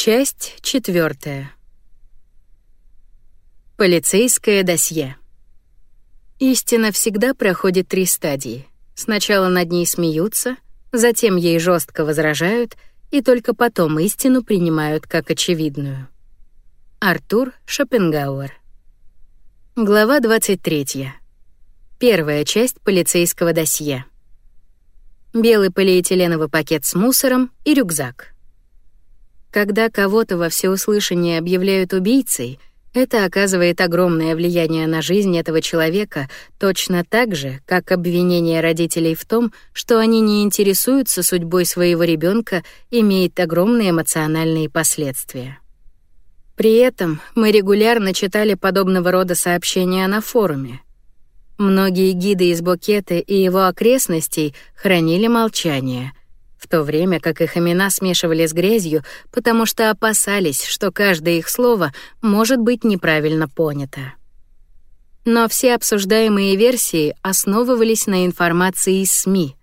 Часть четвертая. Полицейское досье. Истина всегда проходит три стадии. Сначала над ней смеются, затем ей жестко возражают, и только потом истину принимают как очевидную. Артур Шопенгауэр. Глава 23. Первая часть полицейского досье. Белый полиэтиленовый пакет с мусором и рюкзак. Когда кого-то во всеуслышание объявляют убийцей, это оказывает огромное влияние на жизнь этого человека, точно так же, как обвинение родителей в том, что они не интересуются судьбой своего ребенка, имеет огромные эмоциональные последствия. При этом мы регулярно читали подобного рода сообщения на форуме. Многие гиды из Букета и его окрестностей хранили молчание, в то время как их имена смешивали с грязью, потому что опасались, что каждое их слово может быть неправильно понято. Но все обсуждаемые версии основывались на информации из СМИ,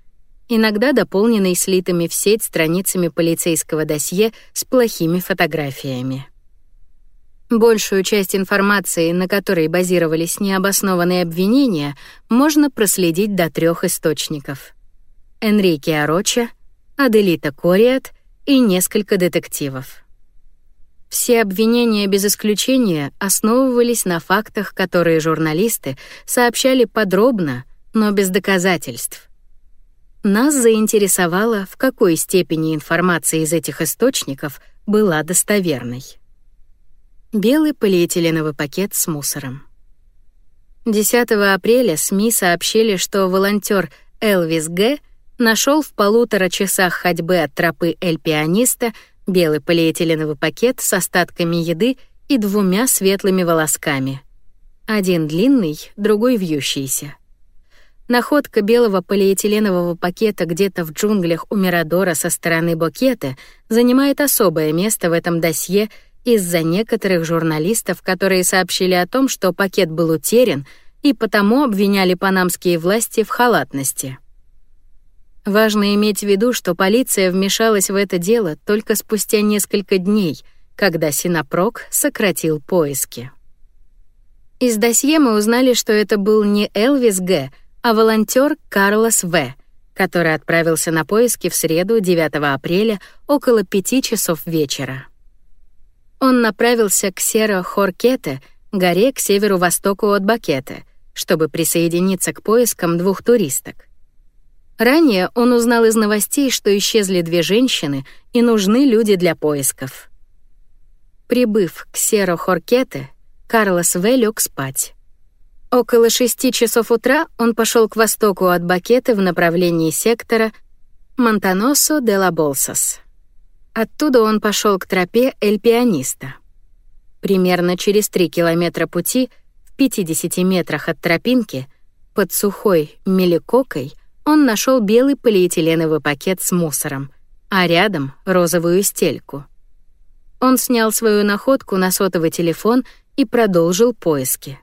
иногда дополненной слитыми в сеть страницами полицейского досье с плохими фотографиями. Большую часть информации, на которой базировались необоснованные обвинения, можно проследить до трех источников. Энрике Ароча, Аделита Кориат и несколько детективов. Все обвинения без исключения основывались на фактах, которые журналисты сообщали подробно, но без доказательств. Нас заинтересовало, в какой степени информация из этих источников была достоверной. Белый полиэтиленовый пакет с мусором. 10 апреля СМИ сообщили, что волонтер Элвис Г нашел в полутора часах ходьбы от тропы Эль-Пианиста белый полиэтиленовый пакет с остатками еды и двумя светлыми волосками. Один длинный, другой вьющийся. Находка белого полиэтиленового пакета где-то в джунглях у Мирадора со стороны Бокета занимает особое место в этом досье из-за некоторых журналистов, которые сообщили о том, что пакет был утерян, и потому обвиняли панамские власти в халатности. Важно иметь в виду, что полиция вмешалась в это дело только спустя несколько дней, когда Синопрок сократил поиски. Из досье мы узнали, что это был не Элвис Г., а волонтер Карлос В., который отправился на поиски в среду 9 апреля около 5 часов вечера. Он направился к Серо-Хоркете, горе к северу-востоку от Бакета, чтобы присоединиться к поискам двух туристок. Ранее он узнал из новостей, что исчезли две женщины и нужны люди для поисков. Прибыв к Серо-Хоркете, Карлос В. лег спать. Около шести часов утра он пошел к востоку от Бакеты в направлении сектора Монтаносо де ла Болсас. Оттуда он пошел к тропе Эль-Пианиста. Примерно через три километра пути, в 50 метрах от тропинки, под сухой меликокой — он нашел белый полиэтиленовый пакет с мусором, а рядом — розовую стельку. Он снял свою находку на сотовый телефон и продолжил поиски.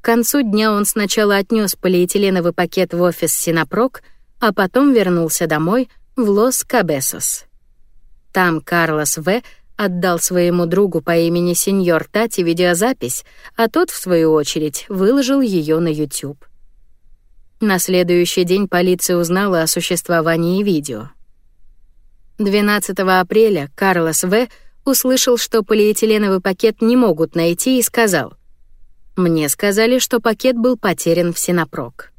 К концу дня он сначала отнес полиэтиленовый пакет в офис Синопрок, а потом вернулся домой в Лос-Кабесос. Там Карлос В. отдал своему другу по имени Сеньор Тати видеозапись, а тот, в свою очередь, выложил ее на YouTube. На следующий день полиция узнала о существовании видео. 12 апреля Карлос В. услышал, что полиэтиленовый пакет не могут найти и сказал, «Мне сказали, что пакет был потерян в Синопрок».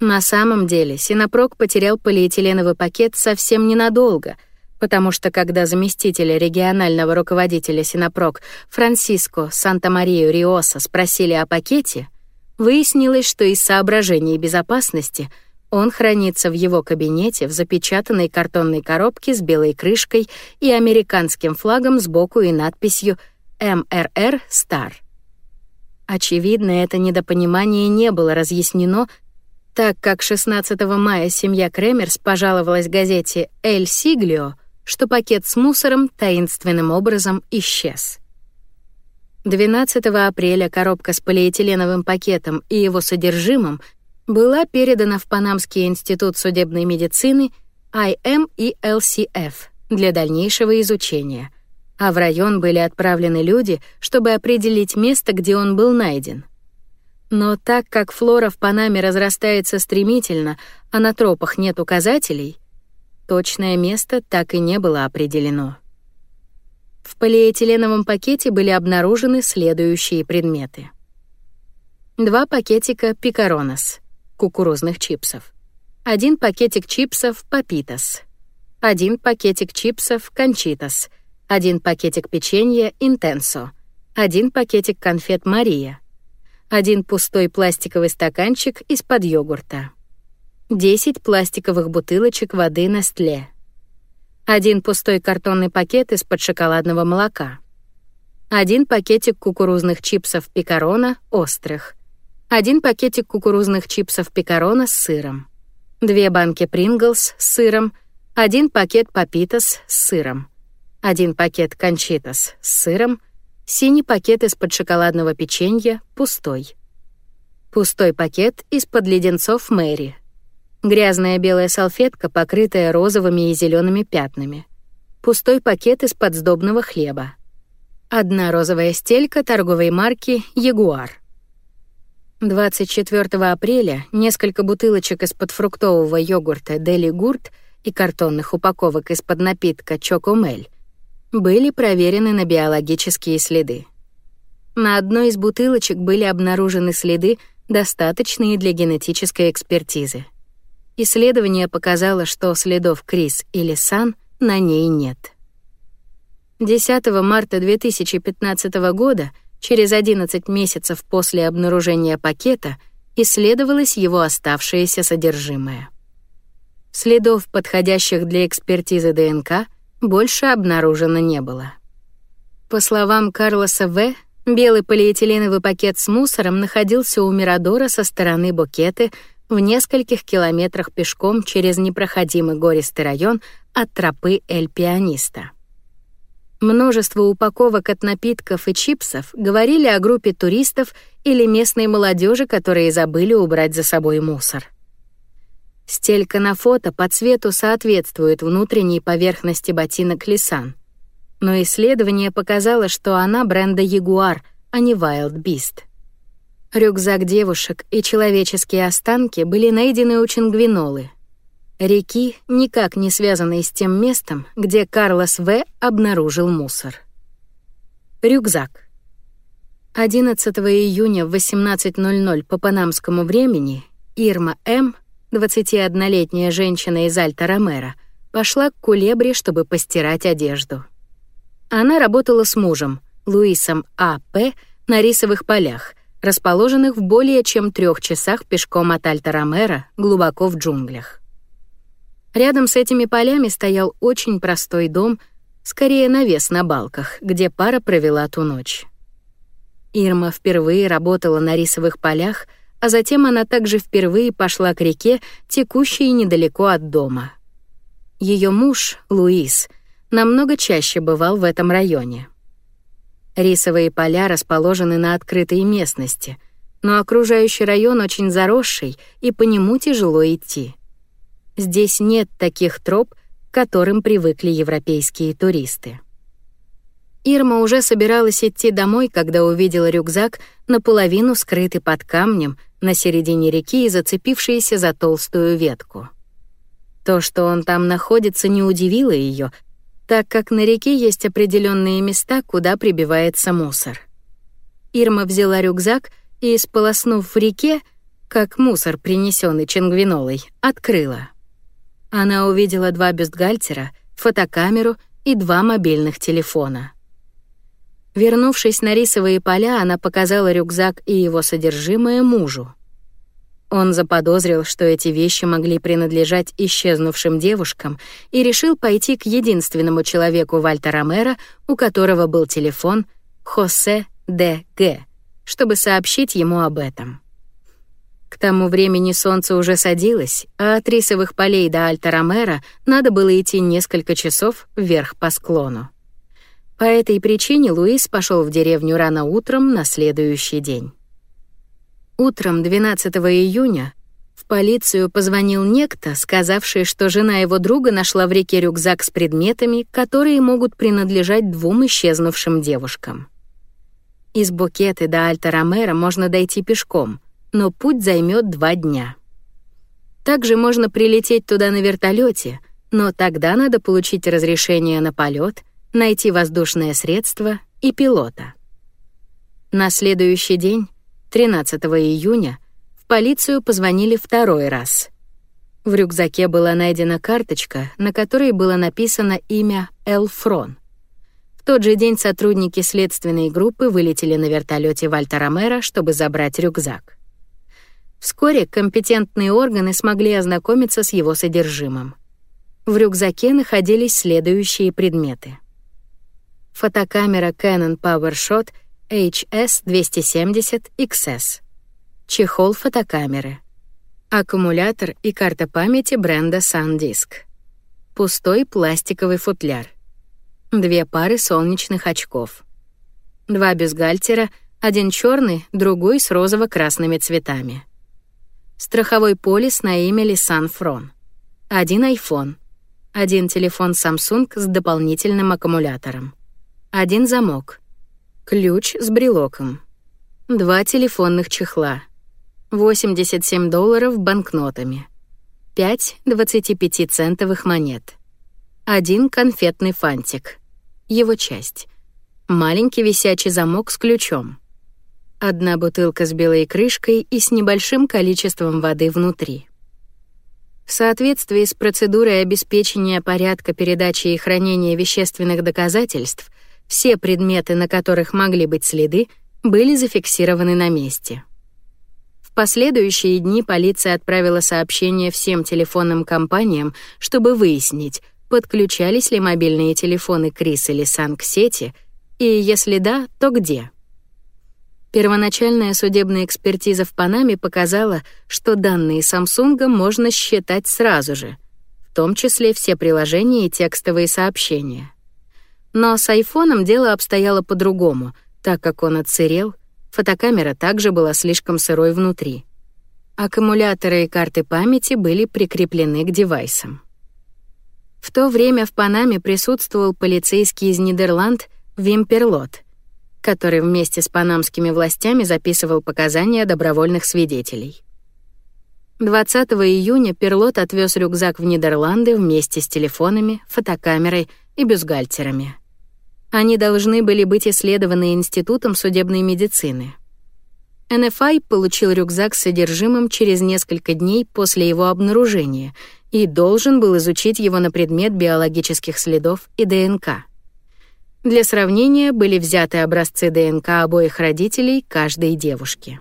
На самом деле Синопрок потерял полиэтиленовый пакет совсем ненадолго, потому что когда заместителя регионального руководителя Синопрок Франсиско Санта-Марию Риоса спросили о пакете, Выяснилось, что из соображений безопасности он хранится в его кабинете в запечатанной картонной коробке с белой крышкой и американским флагом сбоку и надписью «МРР Стар». Очевидно, это недопонимание не было разъяснено, так как 16 мая семья Кремерс пожаловалась газете «Эль Сиглио», что пакет с мусором таинственным образом исчез. 12 апреля коробка с полиэтиленовым пакетом и его содержимым была передана в Панамский институт судебной медицины IM и LCF для дальнейшего изучения, а в район были отправлены люди, чтобы определить место, где он был найден. Но так как флора в Панаме разрастается стремительно, а на тропах нет указателей, точное место так и не было определено. В полиэтиленовом пакете были обнаружены следующие предметы. Два пакетика пикаронос, кукурузных чипсов. Один пакетик чипсов папитас. Один пакетик чипсов кончитас. Один пакетик печенья интенсо. Один пакетик конфет Мария. Один пустой пластиковый стаканчик из-под йогурта. 10 пластиковых бутылочек воды Nestlé один пустой картонный пакет из-под шоколадного молока, один пакетик кукурузных чипсов пикарона острых, один пакетик кукурузных чипсов пикарона с сыром, две банки Принглс с сыром, один пакет папитас с сыром, один пакет кончитас с сыром, синий пакет из-под шоколадного печенья пустой. Пустой пакет из-под леденцов Мэри Грязная белая салфетка, покрытая розовыми и зелеными пятнами. Пустой пакет из-под сдобного хлеба. Одна розовая стелька торговой марки «Ягуар». 24 апреля несколько бутылочек из-под фруктового йогурта «Дели Гурт» и картонных упаковок из-под напитка «Чокомель» были проверены на биологические следы. На одной из бутылочек были обнаружены следы, достаточные для генетической экспертизы. Исследование показало, что следов Крис или Сан на ней нет. 10 марта 2015 года, через 11 месяцев после обнаружения пакета, исследовалось его оставшееся содержимое. Следов, подходящих для экспертизы ДНК, больше обнаружено не было. По словам Карлоса В., белый полиэтиленовый пакет с мусором находился у Мирадора со стороны Букеты в нескольких километрах пешком через непроходимый гористый район от тропы Эль-Пианиста. Множество упаковок от напитков и чипсов говорили о группе туристов или местной молодежи, которые забыли убрать за собой мусор. Стелька на фото по цвету соответствует внутренней поверхности ботинок Лисан. Но исследование показало, что она бренда Jaguar, а не Wild Beast. Рюкзак девушек и человеческие останки были найдены у Чингвинолы. Реки, никак не связанные с тем местом, где Карлос В. обнаружил мусор. Рюкзак. 11 июня в 18.00 по панамскому времени Ирма М., 21-летняя женщина из Альта-Ромеро, пошла к Кулебре, чтобы постирать одежду. Она работала с мужем, Луисом А.П., на рисовых полях — расположенных в более чем трех часах пешком от Альта-Ромеро, глубоко в джунглях. Рядом с этими полями стоял очень простой дом, скорее навес на балках, где пара провела ту ночь. Ирма впервые работала на рисовых полях, а затем она также впервые пошла к реке, текущей недалеко от дома. Ее муж, Луис, намного чаще бывал в этом районе. Рисовые поля расположены на открытой местности, но окружающий район очень заросший, и по нему тяжело идти. Здесь нет таких троп, к которым привыкли европейские туристы. Ирма уже собиралась идти домой, когда увидела рюкзак, наполовину скрытый под камнем на середине реки и зацепившийся за толстую ветку. То, что он там находится, не удивило ее, так как на реке есть определенные места, куда прибивается мусор. Ирма взяла рюкзак и, сполоснув в реке, как мусор, принесенный Ченгвинолой, открыла. Она увидела два бюстгальтера, фотокамеру и два мобильных телефона. Вернувшись на рисовые поля, она показала рюкзак и его содержимое мужу. Он заподозрил, что эти вещи могли принадлежать исчезнувшим девушкам, и решил пойти к единственному человеку Вальта Ромеро, у которого был телефон, Хосе Д. Г., чтобы сообщить ему об этом. К тому времени солнце уже садилось, а от рисовых полей до Альта Ромеро надо было идти несколько часов вверх по склону. По этой причине Луис пошел в деревню рано утром на следующий день. Утром 12 июня В полицию позвонил некто, сказавший, что жена его друга нашла в реке рюкзак с предметами, которые могут принадлежать двум исчезнувшим девушкам. Из Букеты до Альта-Ромеро можно дойти пешком, но путь займет два дня. Также можно прилететь туда на вертолете, но тогда надо получить разрешение на полет, найти воздушное средство и пилота. На следующий день, 13 июня, в полицию позвонили второй раз. В рюкзаке была найдена карточка, на которой было написано имя Элфрон. В тот же день сотрудники следственной группы вылетели на вертолете Вальта Ромеро, чтобы забрать рюкзак. Вскоре компетентные органы смогли ознакомиться с его содержимым. В рюкзаке находились следующие предметы. Фотокамера Canon PowerShot — HS270XS. Чехол фотокамеры. Аккумулятор и карта памяти бренда SanDisk. Пустой пластиковый футляр. Две пары солнечных очков. Два бюстгальтера, один черный, другой с розово-красными цветами. Страховой полис на имя Лисан Фрон. Один iPhone. Один телефон Samsung с дополнительным аккумулятором. Один замок. Ключ с брелоком. Два телефонных чехла. 87 долларов банкнотами. 5 25-центовых монет. Один конфетный фантик. Его часть. Маленький висячий замок с ключом. Одна бутылка с белой крышкой и с небольшим количеством воды внутри. В соответствии с процедурой обеспечения порядка передачи и хранения вещественных доказательств — все предметы, на которых могли быть следы, были зафиксированы на месте. В последующие дни полиция отправила сообщение всем телефонным компаниям, чтобы выяснить, подключались ли мобильные телефоны Крис или Сан к сети, и если да, то где. Первоначальная судебная экспертиза в Панаме показала, что данные Samsung можно считать сразу же, в том числе все приложения и текстовые сообщения. Но с айфоном дело обстояло по-другому, так как он отсырел, фотокамера также была слишком сырой внутри. Аккумуляторы и карты памяти были прикреплены к девайсам. В то время в Панаме присутствовал полицейский из Нидерланд Вимперлот, который вместе с панамскими властями записывал показания добровольных свидетелей. 20 июня Перлот отвез рюкзак в Нидерланды вместе с телефонами, фотокамерой и бюстгальтерами. Они должны были быть исследованы Институтом судебной медицины. НФИ получил рюкзак с содержимым через несколько дней после его обнаружения и должен был изучить его на предмет биологических следов и ДНК. Для сравнения были взяты образцы ДНК обоих родителей каждой девушки.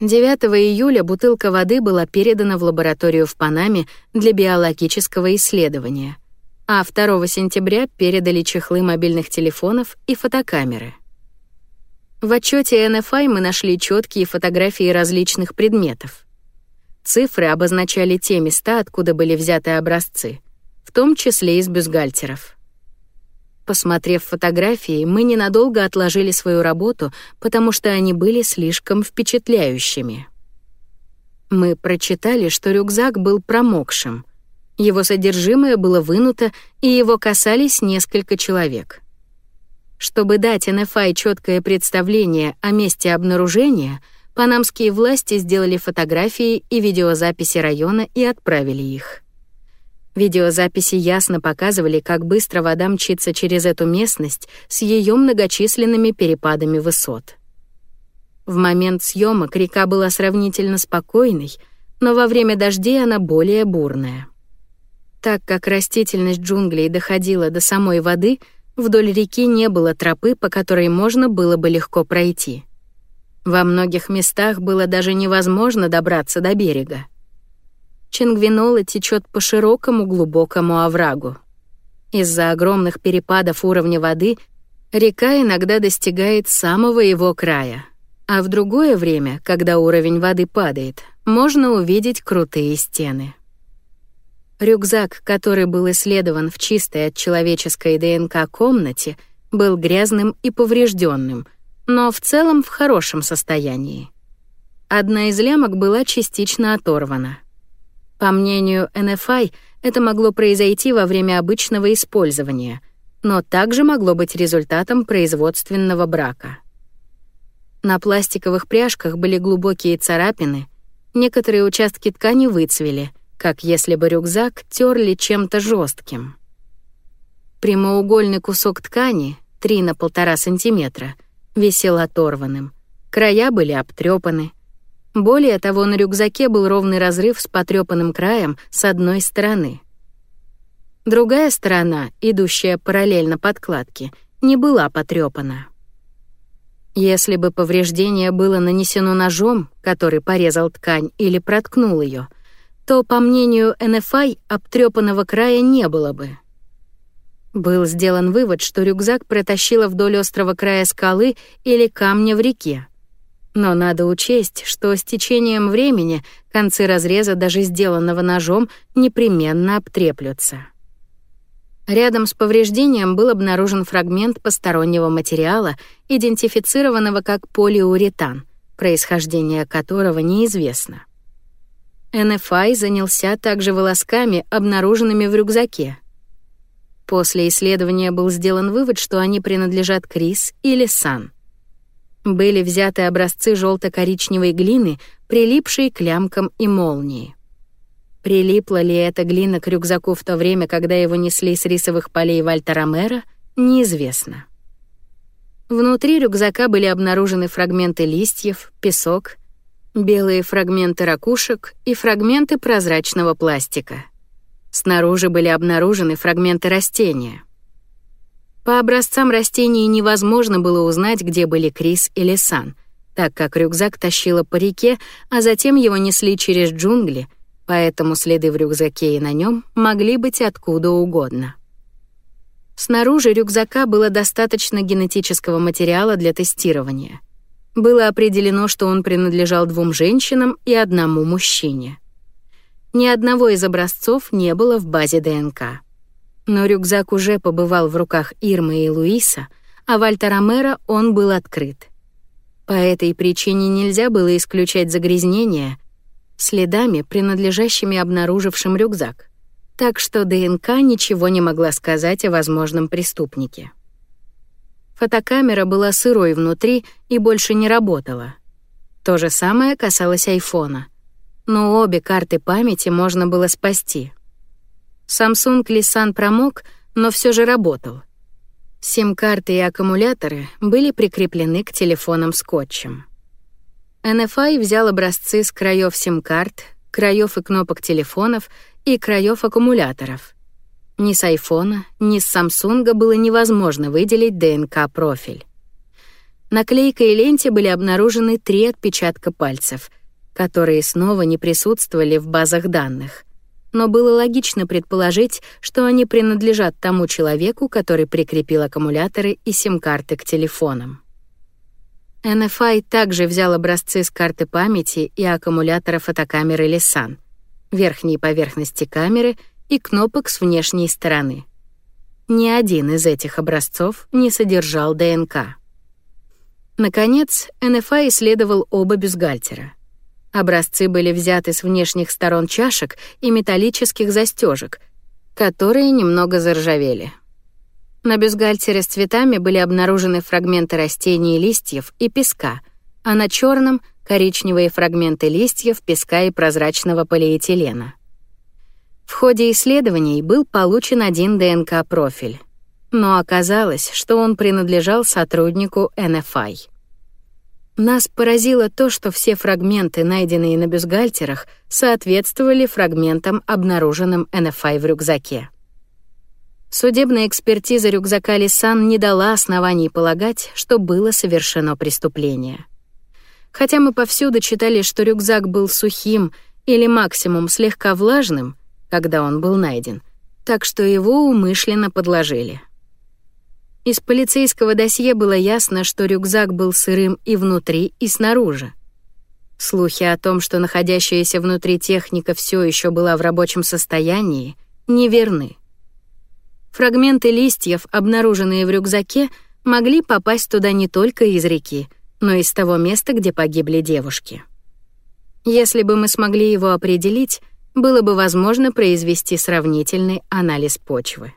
9 июля бутылка воды была передана в лабораторию в Панаме для биологического исследования — а 2 сентября передали чехлы мобильных телефонов и фотокамеры. В отчете NFI мы нашли четкие фотографии различных предметов. Цифры обозначали те места, откуда были взяты образцы, в том числе из бюстгальтеров. Посмотрев фотографии, мы ненадолго отложили свою работу, потому что они были слишком впечатляющими. Мы прочитали, что рюкзак был промокшим — его содержимое было вынуто, и его касались несколько человек. Чтобы дать НФА четкое представление о месте обнаружения, панамские власти сделали фотографии и видеозаписи района и отправили их. Видеозаписи ясно показывали, как быстро вода мчится через эту местность с ее многочисленными перепадами высот. В момент съемок река была сравнительно спокойной, но во время дождей она более бурная. Так как растительность джунглей доходила до самой воды, вдоль реки не было тропы, по которой можно было бы легко пройти. Во многих местах было даже невозможно добраться до берега. Чингвинола течет по широкому глубокому оврагу. Из-за огромных перепадов уровня воды река иногда достигает самого его края, а в другое время, когда уровень воды падает, можно увидеть крутые стены. Рюкзак, который был исследован в чистой от человеческой ДНК комнате, был грязным и поврежденным, но в целом в хорошем состоянии. одна из лямок была частично оторвана. По мнению NFI, это могло произойти во время обычного использования, но также могло быть результатом производственного брака. На пластиковых пряжках были глубокие царапины, некоторые участки ткани выцвели, как если бы рюкзак терли чем-то жестким. Прямоугольный кусок ткани, 3 на 1,5 сантиметра, висел оторванным. Края были обтрепаны. Более того, на рюкзаке был ровный разрыв с потрепанным краем с одной стороны. Другая сторона, идущая параллельно подкладке, не была потрепана. Если бы повреждение было нанесено ножом, который порезал ткань или проткнул ее, то, по мнению NFI, обтрепанного края не было бы. Был сделан вывод, что рюкзак протащило вдоль острого края скалы или камня в реке. Но надо учесть, что с течением времени концы разреза, даже сделанного ножом, непременно обтреплются. Рядом с повреждением был обнаружен фрагмент постороннего материала, идентифицированного как полиуретан, происхождение которого неизвестно. НФА занялся также волосками, обнаруженными в рюкзаке. После исследования был сделан вывод, что они принадлежат Крис или Сан. Были взяты образцы желто коричневой глины, прилипшей к лямкам и молнии. Прилипла ли эта глина к рюкзаку в то время, когда его несли с рисовых полей Вальтера Мэра, неизвестно. Внутри рюкзака были обнаружены фрагменты листьев, песок, белые фрагменты ракушек и фрагменты прозрачного пластика. Снаружи были обнаружены фрагменты растения. По образцам растений невозможно было узнать, где были Крис или Сан, так как рюкзак тащило по реке, а затем его несли через джунгли, поэтому следы в рюкзаке и на нем могли быть откуда угодно. Снаружи рюкзака было достаточно генетического материала для тестирования. Было определено, что он принадлежал двум женщинам и одному мужчине. Ни одного из образцов не было в базе ДНК. Но рюкзак уже побывал в руках Ирмы и Луиса, а Вальтера Мэра он был открыт. По этой причине нельзя было исключать загрязнения, следами, принадлежащими обнаружившим рюкзак. Так что ДНК ничего не могла сказать о возможном преступнике. Фотокамера была сырой внутри и больше не работала. То же самое касалось айфона. Но обе карты памяти можно было спасти. Samsung Lisan промок, но все же работал. Сим-карты и аккумуляторы были прикреплены к телефонам скотчем. NFI взял образцы с краев сим-карт, краев и кнопок телефонов и краев аккумуляторов. Ни с айфона, ни с Самсунга было невозможно выделить ДНК-профиль. На клейкой ленте были обнаружены три отпечатка пальцев, которые снова не присутствовали в базах данных. Но было логично предположить, что они принадлежат тому человеку, который прикрепил аккумуляторы и сим-карты к телефонам. NFI также взял образцы с карты памяти и аккумулятора фотокамеры Lisan, верхней поверхности камеры и кнопок с внешней стороны. Ни один из этих образцов не содержал ДНК. Наконец, NFI исследовал оба бюстгальтера. Образцы были взяты с внешних сторон чашек и металлических застежек, которые немного заржавели. На бюстгальтере с цветами были обнаружены фрагменты растений листьев и песка, а на черном — коричневые фрагменты листьев, песка и прозрачного полиэтилена. В ходе исследований был получен один ДНК-профиль, но оказалось, что он принадлежал сотруднику NFI. Нас поразило то, что все фрагменты, найденные на бюстгальтерах, соответствовали фрагментам, обнаруженным NFI в рюкзаке. Судебная экспертиза рюкзака Лисан не дала оснований полагать, что было совершено преступление. Хотя мы повсюду читали, что рюкзак был сухим или максимум слегка влажным, когда он был найден, так что его умышленно подложили. Из полицейского досье было ясно, что рюкзак был сырым и внутри, и снаружи. Слухи о том, что находящаяся внутри техника все еще была в рабочем состоянии, неверны. Фрагменты листьев, обнаруженные в рюкзаке, могли попасть туда не только из реки, но и с того места, где погибли девушки. Если бы мы смогли его определить, было бы возможно произвести сравнительный анализ почвы.